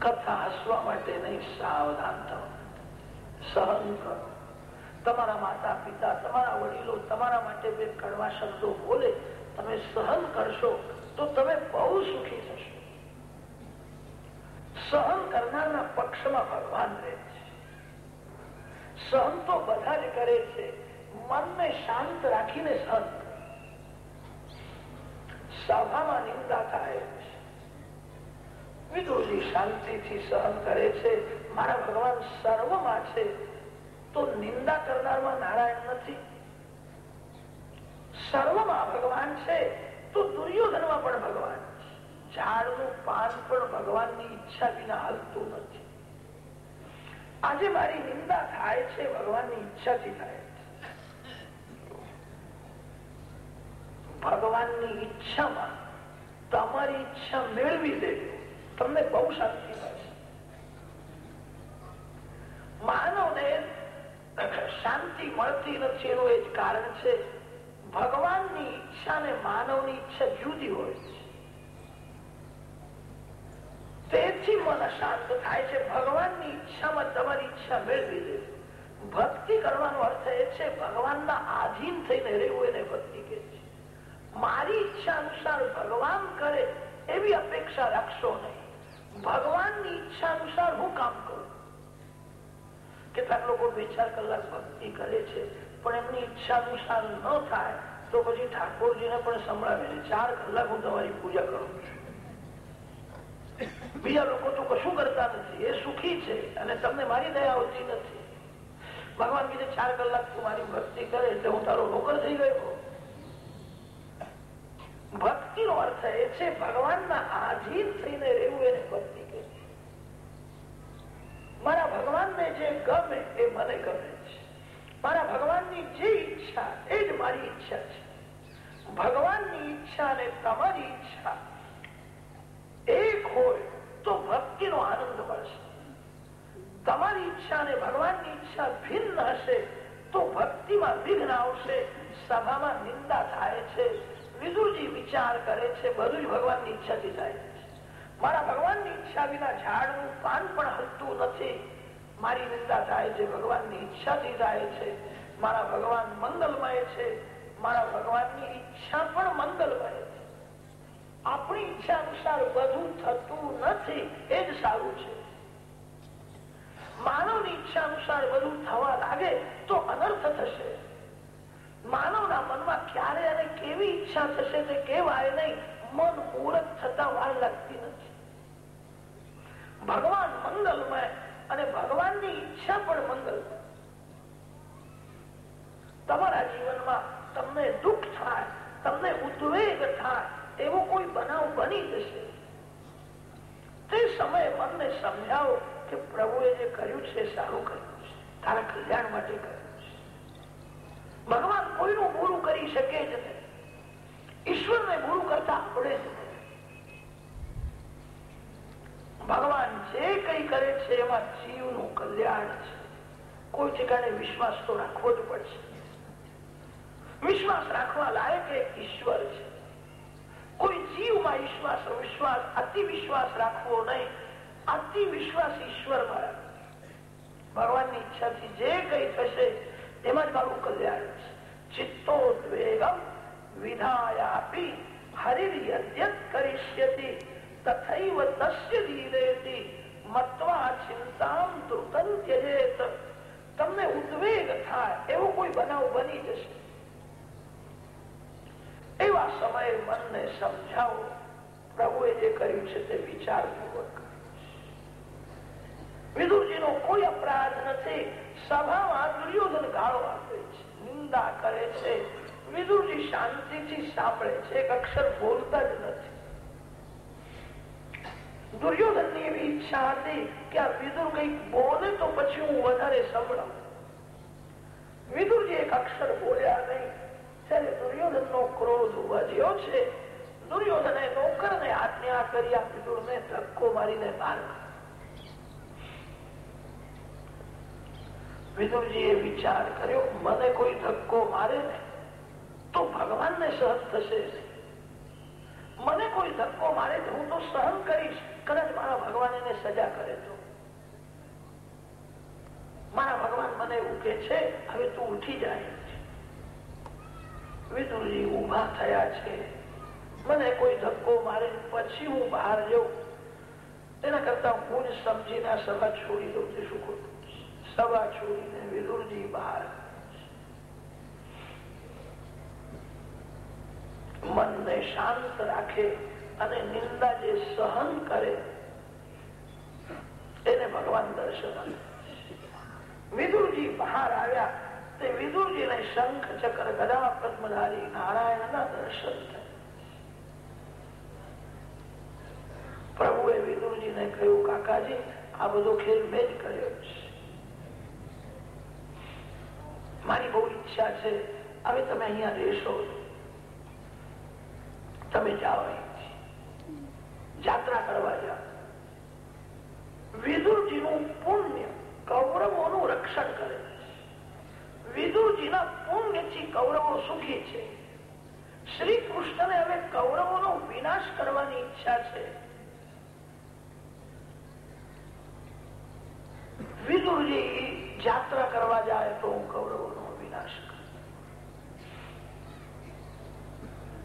કથા હસવા માટે નહીં, સાવધાન થવા સહન કરો. તમારા માતા પિતા, તમારા વડીલો તમારા માટે બે કડવા શબ્દો બોલે, તમે સહન કરશો તો તમે બહુ સુખી થશો. સહન કરનારના પક્ષમાં ભગવાન રહે છે. સહન તો બધા જ કરે છે, મનને શાંત રાખીને સહન સભામાં નિંદા થાય વિદુરજી શાંતિથી સહન કરે છે. મારા ભગવાન સર્વમાં છે. તો નિંદા કરનારમાં નારાયણ નથી. સર્વમાં ભગવાન છે. તો દુર્યોધનમાં પણ ભગવાન ઝાડનું પાન પણ ભગવાનની ઈચ્છા વિના હાલતું નથી. આજે મારી નિંદા થાય છે, ભગવાનની ઈચ્છાથી થાય ભગવાનની ઈચ્છામાં તમારી ઈચ્છા મેળવી દેવી તમને બહુ શાંતિ માનવને શાંતિ મળતી નથી એનું એ જ કારણ છે, ભગવાનની ઈચ્છા ને માનવની ઈચ્છા જુદી હોય છે. તેથી મન શાંત થાય છે, ભગવાનની ઈચ્છામાં તમારી ઈચ્છા મેળવી દે. ભક્તિ કરવાનો અર્થ એ છે, ભગવાનના આધીન થઈને રહેવું એને ભક્તિ કે છે. મારી ઈચ્છા અનુસાર ભગવાન કરે એવી અપેક્ષા રાખશો નહીં. ભગવાનની ઈચ્છા અનુસાર હું કામ કરું. કેટલાક લોકો બે ચાર કલાક ભક્તિ કરે છે, પણ એમની ઈચ્છા અનુસાર ન થાય તો પછી ઠાકોરજીને પણ સંભળાવે છે. ચાર કલાક હું તમારી પૂજા કરું બીજા લોકો તો કશું કરતા નથી. એ સુખી છે અને તમને મારી દયા આવતી નથી. ભગવાન કીધે, ચાર કલાક તું મારી ભક્તિ કરે એટલે હું તારો નોકર થઈ ગયો. ભક્તિ નો અર્થ એ છે, ભગવાનના આધીન થઈને રહેવું એને ભક્તિ કહે છે મારા ભગવાનને જે ગમે એ મને ગમે છે. મારા ભગવાનની જે ઈચ્છા એ જ મારી ઈચ્છા છે. ભગવાનની ઈચ્છા અને તમારી ઈચ્છા એક હોય તો ભક્તિનો આનંદ મળશે. તમારી ઈચ્છા અને ભગવાનની ઈચ્છા ભિન્ન હશે તો ભક્તિમાં વિઘ્ન આવશે, સભામાં નિંદા થાય છે વિદુજી વિચાર કરે છે બધું જ ભગવાનની ઈચ્છાથી થાય છે. મારા ભગવાનની ઈચ્છા વિના ઝાડનું પાન પણ હલતું નથી. મારી નિંદા થાય છે, ભગવાનની ઈચ્છાથી થાય છે. મારા ભગવાન મંગલમય છે. મારા ભગવાનની ઈચ્છા પણ મંગલમય છે. આપણી ઈચ્છા અનુસાર બધું થતું નથી, એ જ સારું છે. માનવની ઈચ્છા અનુસાર બધું થવા લાગે તો અનર્થ થશે. માનવના મનમાં ક્યારે અને કેવી ઈચ્છા થશે તે કેવાય નહીં. મન મુહૂર્ત થતા વાર લાગતી નથી. ભગવાન મંગલમય અને ભગવાનની ઈચ્છા પણ મંગલ તમારા જીવનમાં તમને દુઃખ થાય, તમને ઉદ્વેગ થાય, એવો કોઈ બનાવ બની જશે. તે સમયે મનને સમજાવો કે પ્રભુએ જે કર્યું છે સારું કર્યું છે. તારા કલ્યાણ માટે કર્યું છે. ભગવાન કોઈનું પૂરું કરી શકે જ નહીં. ઈશ્વરને પૂરું કરતા આપણે જ નહીં ભગવાન જે કઈ કરે છે, એમાં જીવનું કલ્યાણ છે. કોઈ ઠેકાણે વિશ્વાસ તો રાખવો જ પડશે. વિશ્વાસ રાખવા લાયક એક ઈશ્વર છે. કોઈ જીવમાં વિશ્વાસ વિશ્વાસ અતિ વિશ્વાસ રાખવો નહીં. અતિ વિશ્વાસ ઈશ્વરમાં ભગવાનની ઈચ્છાથી જે કઈ થશે, એમાં જ મારું કલ્યાણ છે. ચિત્તોદ્વેગમ વિધાયાપી હરિર્યદ્યત કરીષ્યતિ. તથૈવ તસ્ય ધીરેતિ મત્વા ચિંતામ ધૃતમ ત્યજેત તમને ઉદ્વેગ થાય એવો કોઈ બનાવ બની જશે એવા સમયે મનને સમજાવો પ્રભુએ જે કર્યું છે તે વિચારપૂર્વક વિદુરજીનો કોઈ અપરાધ નથી સભામાં દુર્યોધન ગાળો આપે છે નિંદા કરે છે વિદુરજી શાંતિથી સાંભળે છે એક અક્ષર બોલતા જ નથી દુર્યોધનની એવી ઈચ્છા હતી કે આ વિદુર કંઈક બોલે તો પછી હું વધારે સંભળાવું. વિદુરજી એક અક્ષર બોલ્યા નહીં. ત્યારે દુર્યોધન નો ક્રોધ વધ્યો છે. દુર્યોધને નોકર ને આજ્ઞા કરી આ વિદુર ને ધક્કો મારીને બહાર વિદુરજી એ વિચાર કર્યો, મને કોઈ ધક્કો મારે ને તો ભગવાન ને સહન થશે મને કોઈ ધક્કો મારે તો હું તો સહન કરીશ. કદાચ મારા ભગવાન એને સજા કરે તો મારા ભગવાન મને એવું છે, હવે તું ઉઠી જાય વિદુરજી ઊભા થયા છે. મને કોઈ ધક્કો મારે, પછી હું બહાર જઉં. તેના કરતા હું સમજી આ સભા છોડી દઉં તે શું ખોટું? સભા છોડીને વિદુરજી બહાર મનને શાંત રાખે. અને નિંદા જે સહન કરે, એને ભગવાન દર્શન વિદુરજી બહાર આવ્યા, તે વિદુરજીને શંખ ચક્ર ગદા પદ્મધારી, નારાયણના દર્શન થયા. પ્રભુએ વિદુરજીને કહ્યું, કાકાજી, આ બધો ખેલ મેં જ કર્યો છે. મારી બહુ ઈચ્છા છે. હવે તમે અહીંયા રહેશો. તમે જાઓ યાત્રા કરવા જાઓ વિદુરજીનું પુણ્ય કૌરવોનું રક્ષણ કરે વિદુરજીના પુણ્યથી કૌરવો સુખી છે શ્રી કૃષ્ણને હવે કૌરવોનો વિનાશ કરવાની ઈચ્છા છે. વિદુરજી જાત્રા કરવા જાય તો હું કૌરવોનો વિનાશ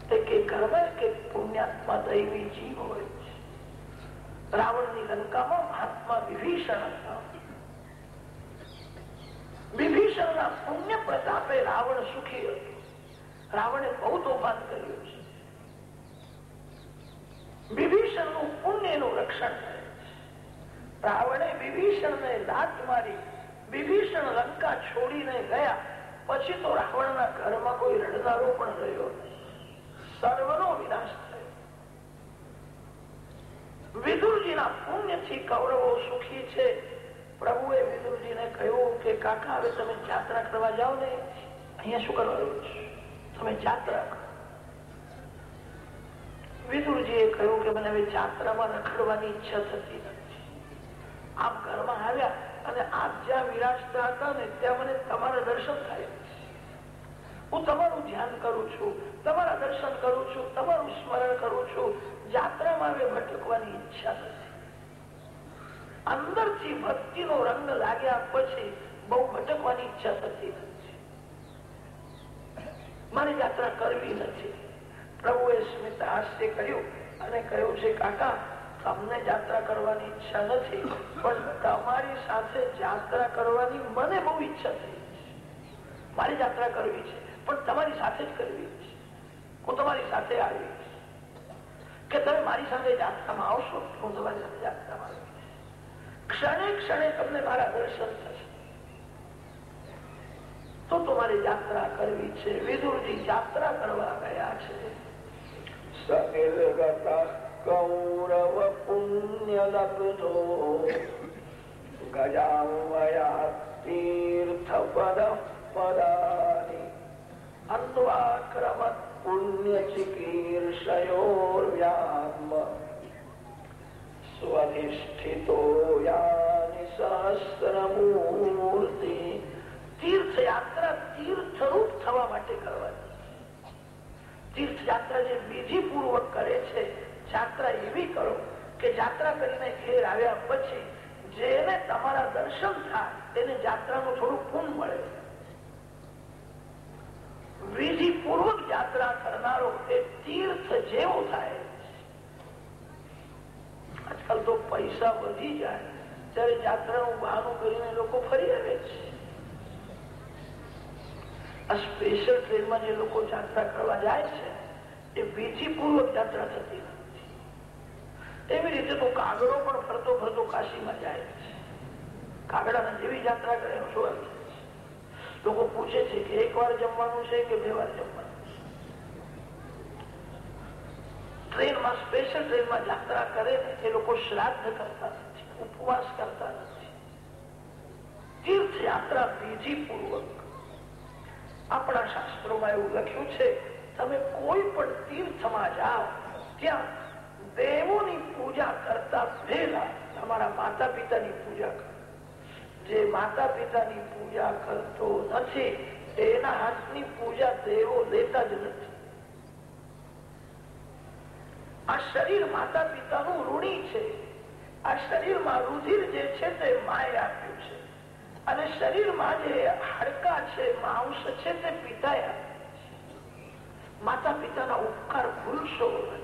કે કર્મ કે પુણ્યાત્મા દૈવી જીવ હોય છે. રાવણની લંકામાં મહાત્મા વિભીષણ હતા. વિભીષણના પુણ્ય પ્રતાપે રાવણ સુખી હતું. રાવણે બહુ તોફાન કર્યું છે. વિભીષણનું પુણ્યનું રક્ષણ કરે રાવણે વિભીષણને લાત મારી, વિભીષણ લંકા છોડીને ગયા. પછી તો રાવણના ઘરમાં કોઈ રડનારો પણ રહ્યો સર્વનો વિનાશ થયો. વિદુરજીના પુણ્યથી કૌરવો સુખી છે. પ્રભુએ વિદુરજીને કહ્યું કે, કાકા, હવે તમે યાત્રા કરવા જાઓ ને. અહીંયા શું કરવાનું છે? તમે જાત્રા કરો. વિદુરજીએ કહ્યું કે મને હવે જાત્રામાં રખડવાની ઈચ્છા થતી નથી. આપ ઘરમાં આવ્યા અને આપ જ્યાં વિરાજતા હતા ને ત્યાં મને તમારા દર્શન થાય હું તમારું ધ્યાન કરું છું, તમારા દર્શન કરું છું, તમારું સ્મરણ કરું છું. જાત્રામાં હવે ભટકવાની ઈચ્છા નથી. અંદરથી ભક્તિનો રંગ લાગ્યા પછી બહુ ભટકવાની ઈચ્છા થતી નથી મારે યાત્રા કરવી નથી. પ્રભુએ સ્મિત હાસ્ય કર્યું અને કહ્યું છે, કાકા, તમને યાત્રા કરવાની ઈચ્છા નથી, પણ તમારી સાથે યાત્રા કરવાની મને બહુ ઈચ્છા થઈ મારી યાત્રા કરવી છે, પણ તમારી સાથે જ કરવી છે. હું તમારી સાથે આવી કે તમે મારી સાથે યાત્રામાં આવશો હું તમારી સાથે યાત્રામાં આવી ક્ષણે ક્ષણે તમને મારા દર્શન થશે. તો તમારે યાત્રા કરવી છે. વિદુરજી યાત્રા કરવા ગયા છે. કૌરવ પુણ્ય લબ્ધો ગજામયા તીર્થ પદ પદાની પુણ્ય ચિકીર્ષયોર્વ્યામ સ્વધિષ્ઠિતો યાની કે યાત્રા કરીને ઘેર આવ્યા પછી જેને તમારા દર્શન થાય, તેને યાત્રાનું થોડું પુન મળે. વિધિ પૂર્વક યાત્રા કરનારો એ તીર્થ જેવો થાય. આજકાલ તો પૈસા વધી જાય. ત્યારે યાત્રાનું બહાનું કરીને લોકો ફરી આવે છે. આ સ્પેશિયલ ટ્રેનમાં જે લોકો યાત્રા કરવા જાય છે, એ વિધિ પૂર્વક યાત્રા થતી નથી એવી રીતે તો કાગડો પણ ફરતો ફરતો કાશીમાં જાય છે. કાગડાના જેવી યાત્રા કરે શું અર્થ લોકો પૂછે છે કે એક વાર જમવાનું છે કે બે વાર જમવાનું ટ્રેનમાં સ્પેશિયલ ટ્રેનમાં યાત્રા કરે એ લોકો શ્રાદ્ધ કરતા નથી, ઉપવાસ કરતા નથી. તીર્થયાત્રા વિધિપૂર્વક. પૂર્વક આપણા શાસ્ત્રોમાં એવું લખ્યું છે, તમે કોઈ પણ તીર્થમાં જાઓ, ત્યાં દેવોની પૂજા કરતા પહેલા તમારા માતા પિતાની પૂજા કરો. જે માતા પિતાની પૂજા કરતો નથી એના હાથની પૂજા દેવો લેતા જ નથી. આ શરીર માતા પિતાનું ઋણી છે. આ શરીરમાં રુધિર જે છે તે માએ આપ્યું છે. અને શરીરમાં જે હાડકા છે, માંસ છે તે પિતાએ માતા પિતાના ઉપકાર ભૂલશો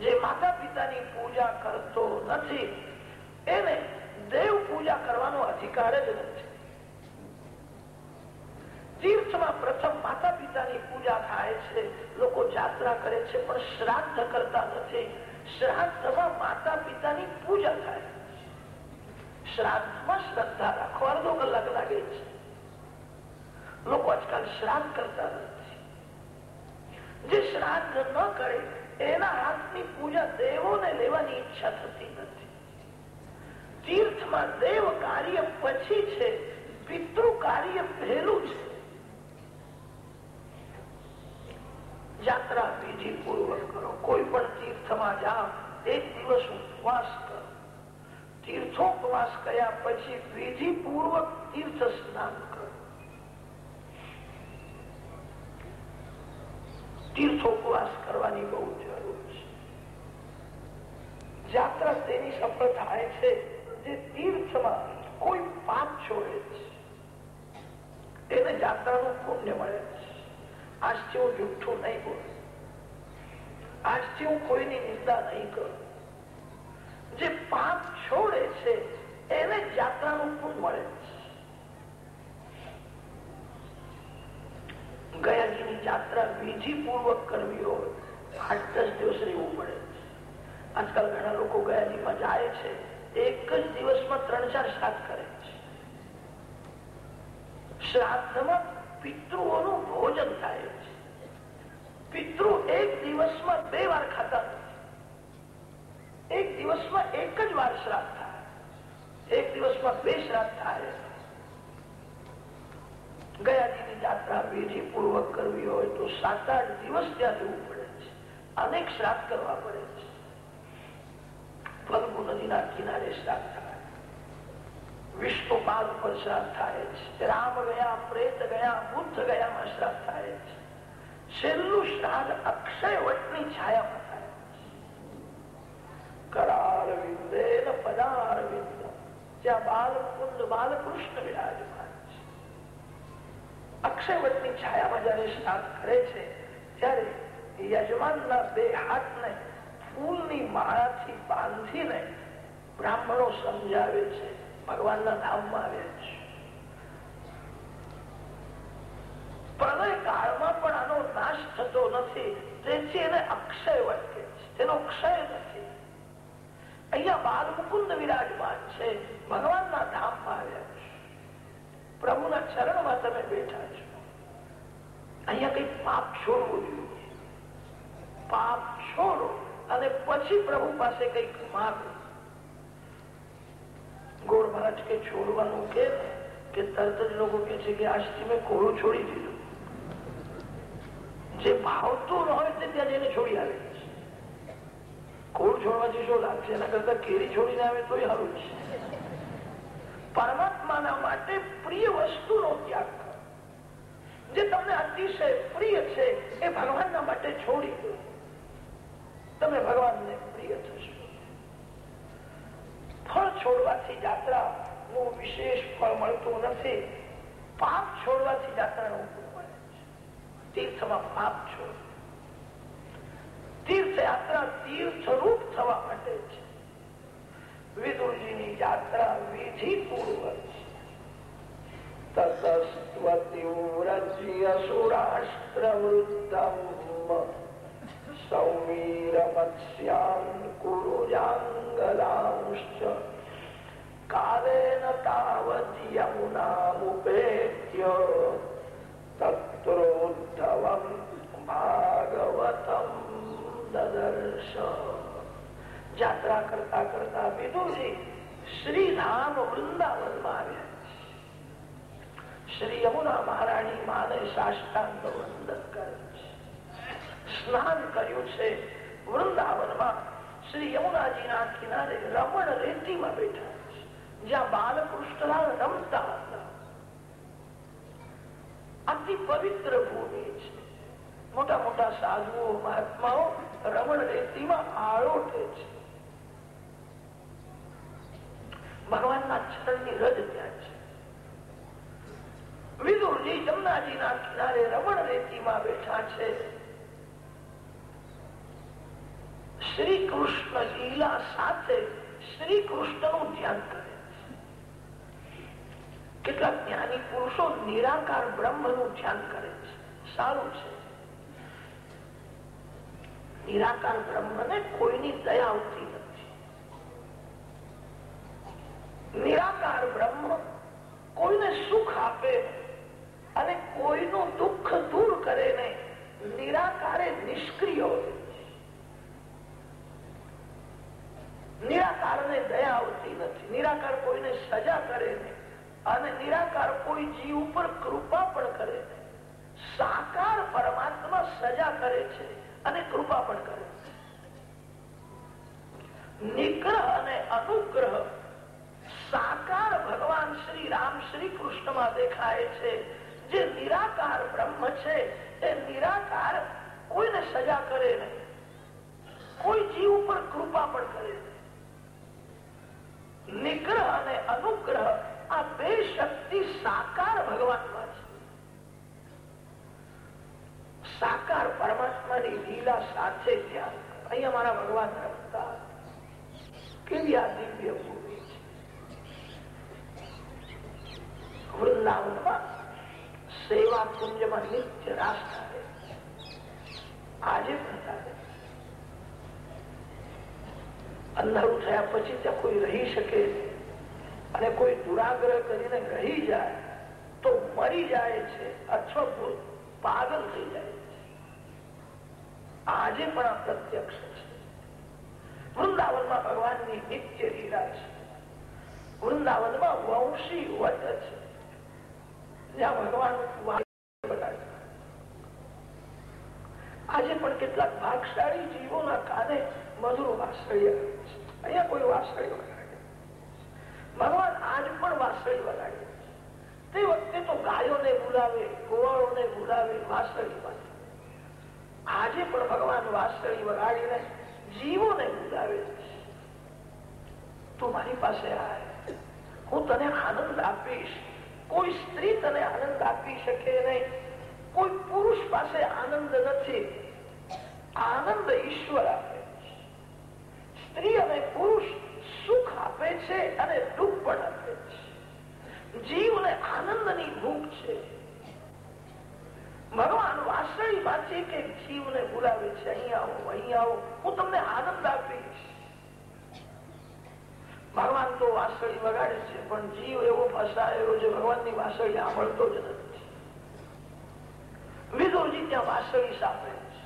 જે માતા પિતાની પૂજા કરતો નથી, એને દેવ પૂજા કરવાનો અધિકાર જ નથી. તીર્થમાં પ્રથમ માતા પિતાની પૂજા થાય છે, લોકો જાત્રા કરે છે, પણ શ્રાદ્ધ કરતા નથી. શ્રાદ્ધમાં માતા પિતાની પૂજા થાય. શ્રાદ્ધમાં શ્રદ્ધા રાખો અડધો કલાક લાગે છે. લોકો આજકાલ શ્રાદ્ધ કરતા નથી. જે શ્રાદ્ધ ન કરે એના હાથની પૂજા દેવોને લેવાની ઈચ્છા થતી નથી. તીર્થમાં દેવ કાર્ય પછી છે, પિતૃ કાર્ય પહેલું છે. યાત્રા વિધિ પૂર્વક કરો. કોઈ પણ તીર્થમાં જાઓ, એક દિવસ ઉપવાસ કરો. તીર્થોપવાસ કર્યા પછી વિધિ પૂર્વક તીર્થ સ્નાન કરો તીર્થોપવાસ કરવાની બહુ જરૂર છે. જાત્રા તેની સફળ થાય છે જે તીર્થમાં કોઈ પાપ છોડે છે. એને જાત્રાનું પુણ્ય મળે છે. આજથી હું જુઠ્ઠું નહીં બોલું. આજથી હું કોઈની નિંદા નહીં કરું. જે પાપ છોડે છે, એને જાત્રાનું પુણ્ય મળે છે. ગયાજીની યાત્રા વિધિ પૂર્વક કરવી હોય, આઠ દસ દિવસ રહેવું પડે. આજકાલ ઘણા લોકો ગયાજીમાં જાય છે, એક જ દિવસમાં ત્રણ ચાર શ્રાદ્ધ કરે છે. શ્રાદ્ધમાં પિતૃઓનું ભોજન થાય છે. પિતૃ એક દિવસમાં બે વાર ખાતા એક દિવસમાં એક જ વાર શ્રાદ્ધ થાય એક દિવસમાં બે શ્રાદ્ધ થાય ગયાજીની યાત્રા વિધિ પૂર્વક કરવી હોય તો સાત આઠ દિવસ ત્યાં જવું પડે છે. અનેક શ્રાદ્ધ કરવા પડે છે. ફલગુ નદીના કિનારે શ્રાદ્ધ વિષ્ણુ પાદ ઉપર શ્રાદ્ધ થાય છે. રામ ગયા, પ્રેત ગયા, બુદ્ધ ગયામાં શ્રાદ્ધ થાય છે. છેલ્લું શ્રાદ્ધ અક્ષય વટની છાયામાં થાય કરાર વિંદે પદાર વિંદ જ્યાં બાલકુંડ બાલકૃષ્ણ વિરાજમાન છે અક્ષય વટની છાયામાં જયારે સ્નાન કરે છે, ત્યારે યજમાનના બે હાથને ફૂલની માળાથી બાંધીને બ્રાહ્મણો સમજાવે છે, ભગવાનના ધામમાં આવે છે. પ્રલય કાળમાં પણ આનો નાશ થતો નથી, તેથી એને અક્ષય વટકે છે. તેનો ક્ષય નથી. અહીંયા બાલ મુકુંદ વિરાજમાન છે, ભગવાનના ધામમાં આવ્યા પ્રભુના ચરણમાં તમે બેઠા છો. અહીંયા કઈ પાપ છોડવું જોઈએ. પાપ છોડો અને પછી પ્રભુ પાસે કંઈક માગો. ગોળ મહારાજ કે છોડવાનું કે કે તરત જ લોકો કે છે કે આજથી મેં કોળું છોડી દીધું. જે ભાવતું હોય તે ત્યાં જઈને છોડી આવે કોળ છોડવાથી શું લાગશે? એના કરતા કેરી છોડીને આવે તો સારું છે. પરમાત્માના માટે પ્રિય વસ્તુનો ત્યાગ કરો. જે તમને અતિશય પ્રિય છે, એ ભગવાનના માટે છોડી દો. તમે ભગવાનને પ્રિય થશો. ફળ છોડવાથી જાત્રા નું વિશેષ ફળ મળતું નથી. પાપ છોડવાથી યાત્રાનું મળે છે. તીર્થમાં પાપ છોડ. તીર્થયાત્રા તીર્થરૂપ થવા માટે છે. વિદુરજીની યાત્રા વિધિ પૂર્વક છે તતસ્ત્વતિવ્રજ્યસુરાષ્ટ્રવૃદ્ધમ સૌમીરમત્સ્યાન કુરુજાંગલાંશ્ચ કાલેન તાવત યમુનામુપેત્ય તત્રોદ્ધવમ ભાગવતમ દદર્શ યાત્રા કરતા કરતા વિદુરજી શ્રીધામ વૃંદાવનમાં આવ્યા શ્રી યમુના મહારાણી માને સાષ્ટાંગ વંદન કરે છે. સ્નાન કર્યું છે વૃંદાવનમાં. શ્રી યમુનાજીના કિનારે રમણ રેતીમાં બેઠા જ્યાં બાલકૃષ્ણલાલ રમતા અતિ પવિત્ર ભૂમિ છે. મોટા મોટા સાધુઓ, મહાત્માઓ રમણ રેતીમાં આળોટે છે. ભગવાનના ચરણની રજ ત્યાં છે. વિદુરજી જમનાજીના કિનારે રમણ રેતીમાં બેઠા છે. શ્રી કૃષ્ણ લીલા સાથે શ્રી કૃષ્ણનું ધ્યાન કરે કેટલાક જ્ઞાની પુરુષો નિરાકાર બ્રહ્મનું ધ્યાન કરે છે. સારું છે. નિરાકાર બ્રહ્મને કોઈની દયા આવતી નથી. નિરાકાર બ્રહ્મ કોઈને સુખ આપે અને કોઈનું દુઃખ દૂર કરે ને નિરાકારે નિષ્ક્રિય હોય નિરાકારને દયા આવતી નથી. નિરાકાર કોઈને સજા કરે ને અને નિરાકાર કોઈ જીવ ઉપર કૃપા પણ કરે ને સાકાર પરમાત્મા સજા કરે છે અને કૃપા પણ કરે છે. નિગ્રહ અને અનુગ્રહ સાકાર ભગવાન શ્રી રામ શ્રી કૃષ્ણમાં દેખાય છે. છે એ નિરાકાર કોઈને સજા કરે નહીં. કોઈ જીવ ઉપર કૃપા પણ કરે નિગ્રહ અને અનુગ્રહ આ બે શક્તિ સાકાર ભગવાનમાં છે. સાકાર પરમાત્માની લીલા સાથે ધ્યાન અહીંયા મારા ભગવાન રમતા. કેવી આ દિવ્ય ભૂમિ છે. વૃંદાવનમાં સેવા કુંજમાં નિત્ય રાસ થાય આજે પણ થાય અંધારું થયા પછી ત્યાં કોઈ રહી શકે અને કોઈ દુરાગ્રહ કરીને રહી જાય તો મરી જાય છે અથવા પાગલ થઈ જાય છે. આજે પણ આ પ્રત્યક્ષ છે. વૃંદાવનમાં ભગવાનની નિત્ય લીલા છે. વૃંદાવનમાં વંશી વટ છે. આજે પણ કેટલાક ભાગશાળી જીવોના કાને મધુર વાસળી અહીંયા કોઈ વાસળી વગાડે ભગવાન આજ પણ વાસળી વગાડે તે વખતે તો ગાયોને બોલાવે, ગોવાળોને બોલાવે, વાસળી માટે આજે પણ ભગવાન વાસળી વગાડીને જીવોને બોલાવે તું મારી પાસે આય. હું તને આનંદ આપીશ. કોઈ સ્ત્રી તને આનંદ આપી શકે નહીં. કોઈ પુરુષ પાસે આનંદ નથી. આનંદ ઈશ્વર આપે સ્ત્રી અને પુરુષ સુખ આપે છે અને દુઃખ પણ આપે છે. જીવને આનંદની ભૂખ છે. ભગવાન વાસળી માંથી કે જીવને બોલાવે છે. અહીંયા આવો અહીંયા આવો. હું તમને આનંદ આપીશ. તો વાસળી વગાડે છે, પણ જીવ એવો ફસાયેલો છે, ભગવાનની વાસળી સાંભળતો જ નથી. વિદુરજી ત્યાં વાસળી સાંભળે છે.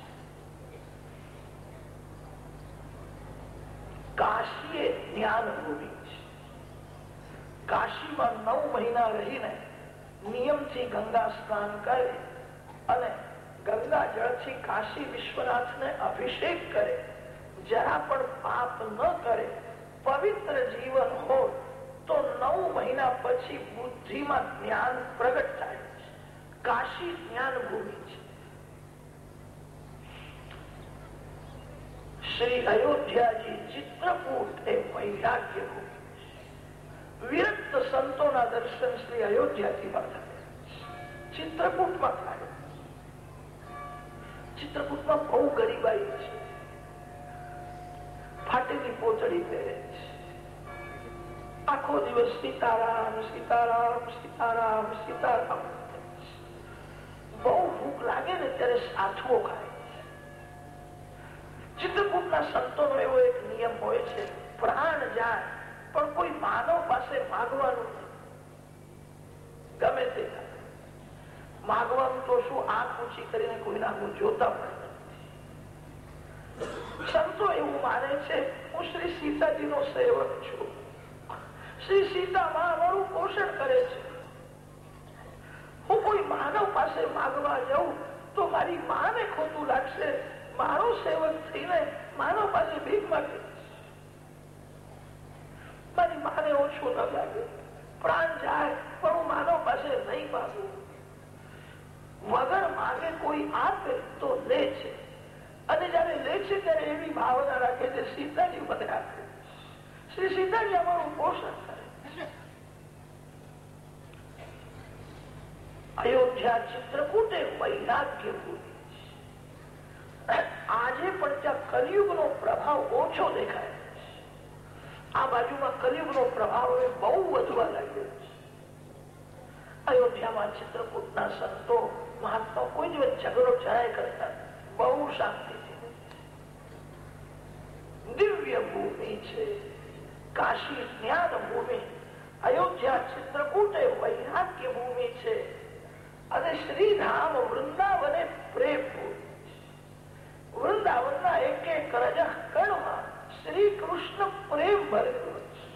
કાશી જ્ઞાન ભૂમિ કાશીમાં નવ મહિના રહીને નિયમથી ગંગા સ્નાન કરે અને ગંગા જળથી કાશી વિશ્વનાથને અભિષેક કરે. જરા પણ પાપ ન કરે પવિત્ર જીવન હોય તો નવ મહિના પછી બુદ્ધિમાં જ્ઞાન પ્રગટ થાય છે. કાશી જ્ઞાન ભૂમિ છે. શ્રી અયોધ્યાજી ચિત્રકૂટ એ વૈરાગ્ય ભૂમિ વિરક્ત સંતોના દર્શન શ્રી અયોધ્યાથી થાય ચિત્રકૂટમાં થાય ચિત્રકૂટમાં બહુ ગરીબાઈ છે. ફાટેલી પોચડી પહેરે છે આખો દિવસ સીતારામ સીતારામ સીતારામ સીતારામ. બહુ ભૂખ લાગે ને ત્યારે સાથવો ખાય. ચિત્રકૂટના સંતોનો એવો એક નિયમ હોય છે, પ્રાણ જાય, પણ કોઈ માનવ પાસે માગવાનું ગમે તે માગવાનું તો શું આંખ ઊંચી કરીને કોઈના હું જોતા પણ સંતો એવું માને છે હું શ્રી સીતાજી નો સેવક છું શ્રી સીતા માં પોષણ કરે છે હું કોઈ માનવ પાસે માગવા જાઉં તો મારી માને ખોટું લાગશે મારો સેવક થઈને માનવ પાસે ભીખ માગે મારી માને ઓછું ન લાગે પ્રાણ જાય પણ હું માનવ પાસે નહીં માગું વગર માગે કોઈ આપે તો લે છે અને જયારે લે છે ત્યારે એવી ભાવના રાખે છે, સીતાજી મને આપે. શ્રી સીતાજી અમારું પોષણ કરે. અયોધ્યા ચિત્રકૂટે વૈરાગ્ય આજે પણ ત્યાં કલયુગ નો પ્રભાવ ઓછો દેખાય આ બાજુમાં કલયુગ નો પ્રભાવ હવે બહુ વધવા લાગ્યો છે. અયોધ્યામાં ચિત્રકૂટના સંતો, મહાત્મા કોઈ જ ઝઘડો જરાય કરતા બહુ શાંતિથી દિવ્ય ભૂમિ છે. કાશી જ્ઞાન ભૂમિ. અયોધ્યા ચિત્રકૂટ એ વૈરાગ્ય ભૂમિ છે. અને શ્રીધામ વૃંદાવને પ્રેમ ભૂમિ. વૃંદાવનના એક એક રજક કણમાં શ્રી કૃષ્ણ પ્રેમ ભરેલો છે.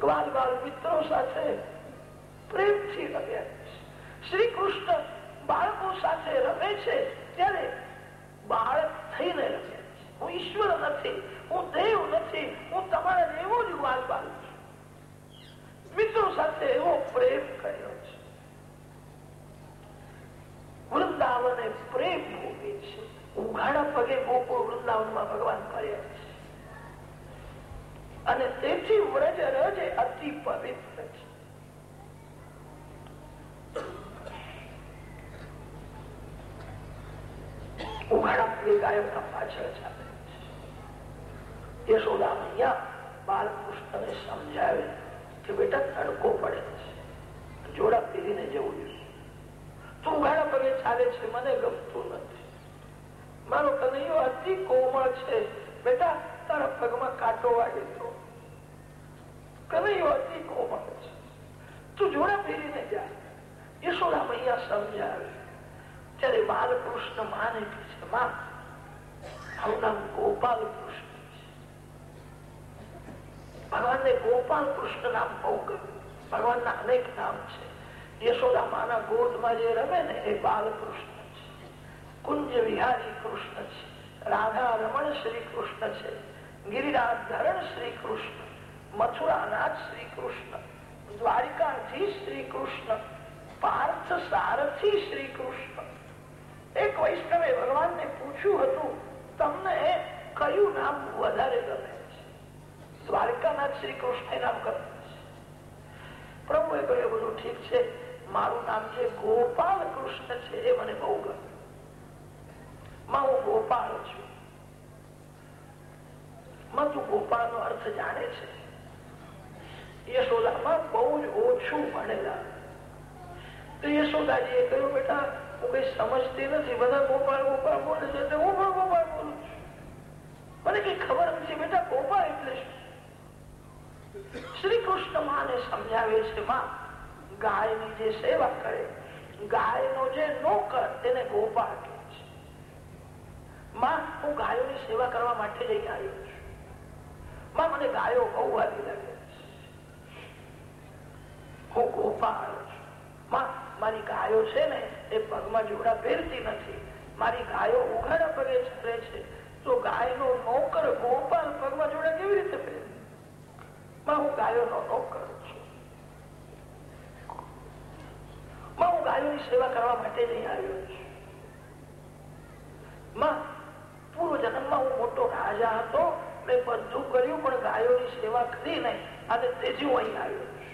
ગ્વાલ બાલ મિત્રો સાથે પ્રેમથી રમ્યા છે. શ્રી કૃષ્ણ બાળકો સાથે રમે છે. ત્યારે બાળક થઈને રમે છે હું ઈશ્વર નથી હું દેવ નથી, હું તમારા જેવો જ બાલ મિત્રો સાથે એવો પ્રેમ કર્યો છે. વૃંદાવન એ પ્રેમ ભૂમિ છે. ઉઘાડા પગે ગોકુળ વૃંદાવનમાં ભગવાન કર્યા છે. અને તેથી વ્રજ રજ એ અતિ પવિત્ર છે. ઉઘાડા પગે ગાયકના પાછળ છે. યશોદા મૈયા બાલકૃષ્ણને સમજાવે કે બેટા તડકો પડે છે. જોડા પહેરીને જવું જોઈએ. તું ઉઘાડા પગે ચાલે છે, મને ગમતું નથી. મારો કનૈયો અતિ કોમળ છે. બેટા, તારા પગમાં કાંટો વાગે તો. કનૈયો અતિ કોમળ છે. તું જોડા પહેરીને જા. યશોદા મૈયા સમજાવે. ત્યારે બાલકૃષ્ણ માને છે, માં, આવું ગોપાલ કૃષ્ણ ભગવાનને ગોપાલ કૃષ્ણ નામ બહુ ગયું ભગવાનના અનેક નામ છે. યશોદા માના ગોદમાં જે રમે ને એ બાલકૃષ્ણ છે. કુંજ વિહારી કૃષ્ણ છે. રાધા રમણ શ્રી કૃષ્ણ છે. ગિરિરાજ ધરણ શ્રી કૃષ્ણ. મથુરાનાથ શ્રી કૃષ્ણ. દ્વારિકાથી શ્રી કૃષ્ણ. પાર્થ સારથી શ્રી કૃષ્ણ. એક વૈષ્ણવે ભગવાનને પૂછ્યું હતું, તમને કયું નામ વધારે ગમે? દ્વારકાનાથ શ્રી કૃષ્ણ નામ છે પ્રભુએ કહ્યું બધું ઠીક છે. મારું નામ જે ગોપાલ કૃષ્ણ છે. એ મને બહુ ગમે. હું ગોપાલ છું. ગોપાલ નો અર્થ જાણે છે? યશોદામાં બહુ જ ઓછું ભણેલા. તો યશોદાજીએ કહ્યું, બેટા, હું કઈ સમજતી નથી. બધા ગોપાલ ગોપાલ બોલે છે. હું પણ ગોપાલ બોલું છું. મને કઈ ખબર નથી, બેટા ગોપાલ એટલે શું? શ્રી કૃષ્ણ માને સમજાવે છે, માં, ગાયની જે સેવા કરે, ગાયનો જે નોકર તેને ગોપાલ કહે છે. માં, હું ગાયોની સેવા કરવા માટે જઈ આવ્યો છું. માં, મને ગાયો બહુ વાલી લાગે હું ગોપાળમાં, મારી ગાયો છે ને, એ પગમાં જોડા પહેરતી નથી. મારી ગાયો ઉઘાડા પગે ચાલે છે. તો ગાયનો નોકર ગોપાલ પગમાં જોડા કેવી રીતે પહેરે? હું ગાયોનો નોકર છું માં હું ગાયોની સેવા કરવા માટે નહીં આવ્યો છું. માં પૂર્વ જન્મમાં હું મોટો રાજા હતો મેં બધું કર્યું પણ ગાયોની સેવા કરી નહીં અને તેથી હું અહીં આવ્યો છું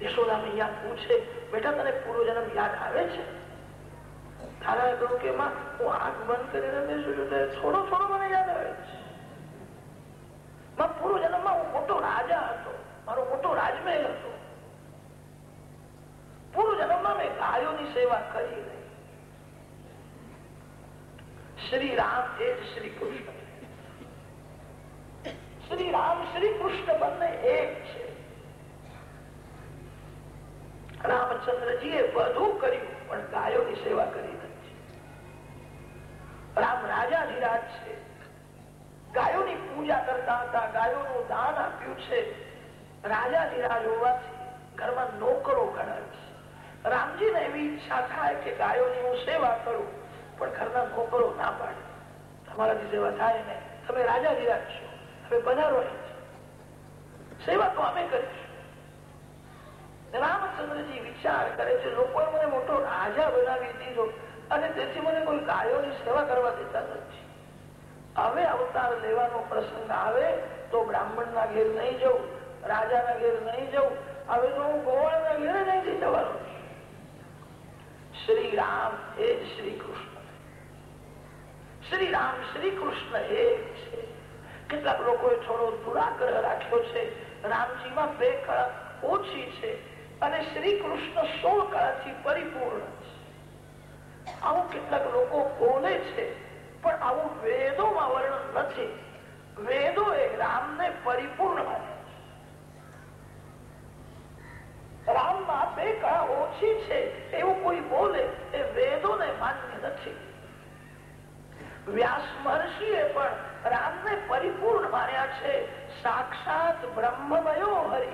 યશોદા મૈયા પૂછે બેટા તને પૂર્વ જન્મ યાદ આવે છે તારા કહ્યું કે માં હું આંખ બંધ કરીને બેસું છું થોડો થોડો મને યાદ આવે છે માં પૂર્વ જન્મમાં હું મોટો રાજા હતો મારો મોટો રાજમહેલ હતો પૂર્વ જન્મમાં મેં ગાયોની સેવા કરી રહી. શ્રી રામ એ જ શ્રી કૃષ્ણ. શ્રી રામ શ્રી કૃષ્ણ બંને એક છે. રામચંદ્રજીએ બધું કર્યું, પણ ગાયોની સેવા કરી નથી. રામ રાજાધિરાજ છે. ગાયોની પૂજા કરતા હતા, ગાયોનું દાન આપ્યું છે. રાજાધિરાજ હોવાથી ઘરમાં નોકરો ઘણા છે. રામજીને એવી ઈચ્છા થાય કે ગાયોની હું સેવા કરું, પણ ઘરના છોકરો ના પાડે. તમારાથી સેવા થાય ને તમે રાજાધિરાજ રાખશો હવે પધારો સેવા તો અમે કરીશું. રામચંદ્રજી વિચાર કરે છે લોકો મને મોટો રાજા બનાવી દીધો અને તેથી મને કોઈ ગાયોની સેવા કરવા દેતા નથી. હવે અવતાર લેવાનો પ્રસંગ આવે તો બ્રાહ્મણ ના ઘેર નહીં જવું રાજા ના ઘેર નહીં જવું. હવે તો હું ગોવાળ ના ઘેર નહીં જવાનું. શ્રી રામ એ શ્રી કૃષ્ણ શ્રી રામ શ્રી કૃષ્ણ એ છે કેટલાક લોકોએ થોડો દુરાગ્રહ રાખ્યો છે. રામજીમાં બે કળા ઓછી છે અને શ્રી કૃષ્ણ સોળ કળાથી પરિપૂર્ણ છે. આવું કેટલાક લોકો બોલે છે, પણ આવું વેદોમાં વર્ણન નથી. વેદો એ રામને પરિપૂર્ણ માને રામમાં બે કળા ઓછી છે એવું વ્યાસ મહર્ષિએ પણ રામને પરિપૂર્ણ માન્યા છે. સાક્ષાત બ્રહ્મમયો હરિ.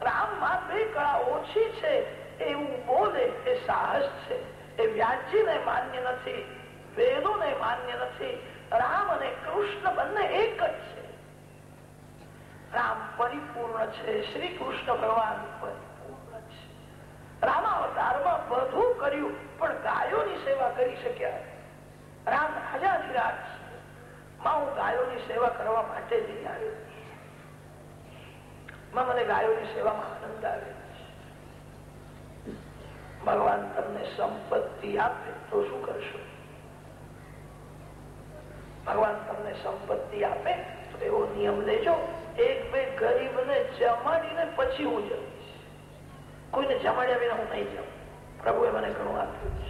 રામમાં બે કળા ઓછી છે, એવું બોલે એ સાહસ છે. એ વ્યાસજીને માન્ય નથી, વેદોને માન્ય નથી, રામ અને કૃષ્ણ બંને એક જ છે. રામ પરિપૂર્ણ છે શ્રી કૃષ્ણ ભગવાન પરિપૂર્ણ છે. રામાવતારમાં બધું કર્યું, પણ ગાયોની સેવા કરી શક્યા ભગવાન તમને સંપત્તિ આપે તો શું કરશો? ભગવાન તમને સંપત્તિ આપે તો એવો નિયમ લેજો. એક બે ગરીબ ને જમાડીને પછી હું જમીશ. કોઈને જમાડ્યા વિના હું નહીં જાઉં પ્રભુએ મને ઘણું આપ્યું છે.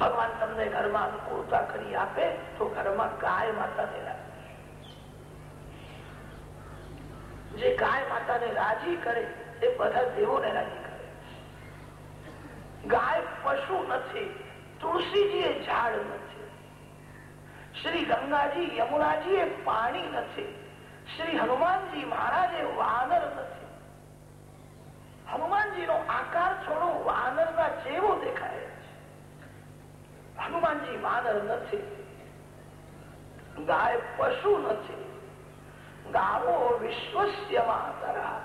ભગવાન તમને ઘરમાં અનુકૂળતા કરી આપે તો ઘરમાં ગાય માતાને રાખે જે ગાય માતાને રાજી કરે, એ બધા દેવોને રાજી કરે. ગાય પશુ નથી તુલસીજી એ ઝાડ નથી. શ્રી ગંગાજી યમુનાજી એ પાણી નથી. શ્રી હનુમાનજી મહારાજ એ વાનર નથી. હનુમાનજી નો આકાર થોડો વાનર ના જેવો દેખાય. હનુમાનજી વાનર નથી. ગાય પશુ નથી. ગાવો વિશ્વસ્ય માતરા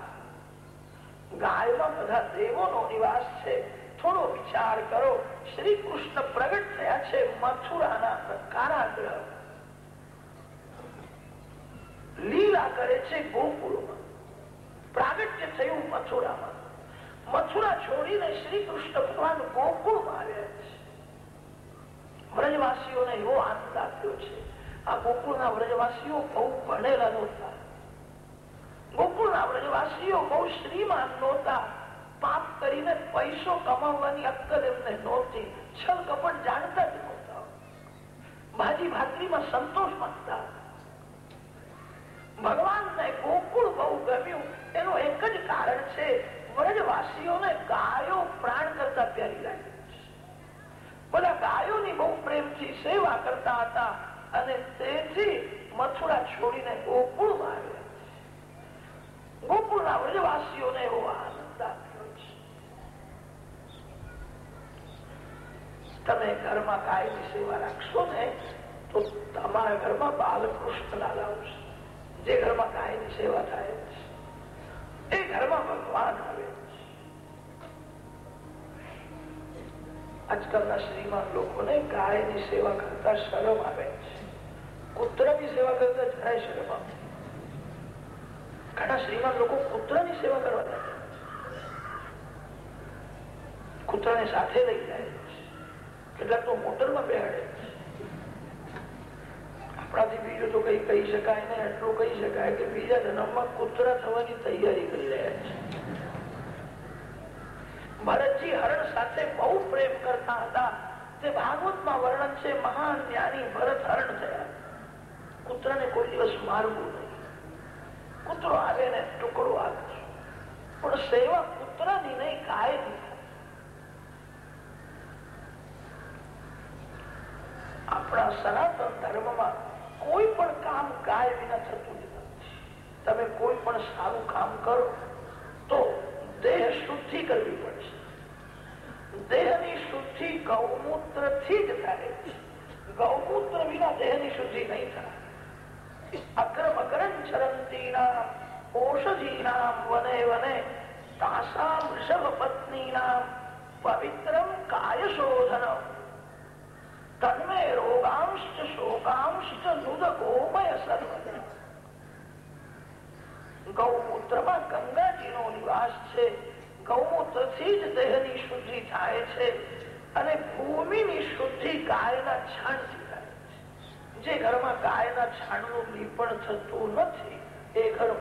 ગાયમાં બધા દેવોનો નિવાસ છે. થોડો વિચાર કરો. શ્રી કૃષ્ણ પ્રગટ થયા છે મથુરાના કારાગ્રહ લીલા કરે છે ગોકુળમાં. પ્રાગટ્ય થયું મથુરામાં. મથુરા છોડીને શ્રી કૃષ્ણ ભગવાન ગોકુળમાં આવ્યા વ્રજવાસીઓને એવો આનંદ આપ્યો છે. આ ગોકુળના વ્રજવાસીઓ બહુ ભણેલા નહોતા ગોકુળના વ્રજવાસીઓ બહુ શ્રીમાન નહોતા. પાપ કરીને પૈસો કમાવવાની અક્કલ એમને નહોતી. છલ કપટ જાણતા જ નહોતા. ભાજી ભાખરીમાં સંતોષ માનતા ભગવાનને ગોકુળ બહુ ગમ્યું. એનું એક જ કારણ છે, વ્રજવાસીઓને ગાયો પ્રાણ કરતા પ્યારી લાગી. બધા ગાયોની બહુ પ્રેમથી સેવા કરતા હતા અને તેથી મથુરા છોડીને ગોકુળમાં આવ્યા ગોકુળના વ્રજવાસીઓને એવો આનંદ આપ્યો છે. તમે ઘરમાં ગાયની સેવા રાખશો ને, તો તમારા ઘરમાં બાલકૃષ્ણ લાલ જે ઘરમાં ગાયની સેવા થાય એ ઘરમાં ભગવાન આવે. છે આજકાલના શ્રીમાન લોકોને ગાયની સેવા કરતા શરમ આવે છે. કૂતરાની સેવા કરતા જરાય શરમ આવે ઘણા શ્રીમાન લોકો કૂતરાની સેવા કરવા લાગે કૂતરાને સાથે લઈ જાય કેટલાક તો મોટરમાં બેહાડે આપણાથી બીજું તો કઈ કહી શકાય ને, એટલું કહી શકાય કે બીજા જન્મમાં કૂતરા થવાની તૈયારી કરી રહ્યા છે. ભરતજી હરણ સાથે બહુ પ્રેમ કરતા હતા. તે ભાગવતમાં વર્ણન છે, મહાન જ્ઞાની ભરત હરણ થયા. કૂતરાને કોઈ દિવસ મારવું નહીં. કૂતરો આવે ને ટુકડો આવે પણ સેવા કૂતરાની નહીં, ગાયની આપણા સનાતન ધર્મમાં કોઈ પણ કામ ગાય વિના થતું નથી. તમે કોઈ પણ સારું કામ કરો, તો દેહ શુદ્ધિ કરવી પડશે દેહની શુદ્ધિ ગૌમૂત્રથી જ થાય ગૌમૂત્ર વિના દેહની શુદ્ધિ નહીં થાય અક્રમ અકરણ ચરંતી નામ ઔષધી નામ વને વને તાસામ વૃષભ પત્ની નામ પવિત્રમ કાય શોધનમ તન્મે રોગાંશ શોકાંશ નુદકોમય સર્વ ગૌમૂત્રમાં ગંગાજીનો નિવાસ છે. ગૌમૂત્રથી જ દેહની શુદ્ધિ થાય છે અને ભૂમિની શુદ્ધિ ગાયના છાણથી થાય જે ઘરમાં ગાયના છાણનું લીપણ થતું નથી, એ ઘર